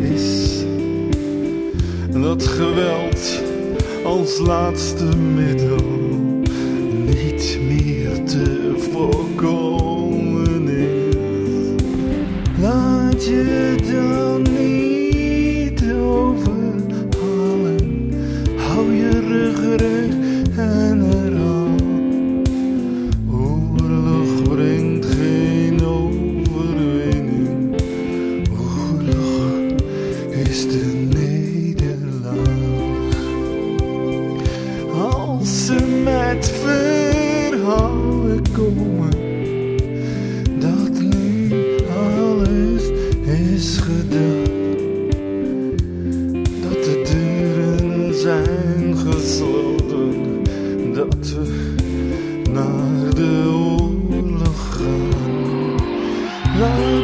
is. Dat geweld als laatste middel niet meer te voorkomen is. Laat je dan verhalen komen. Dat nu alles is gedaan, dat de deuren zijn gesloten, dat we naar de oorlog gaan. Laat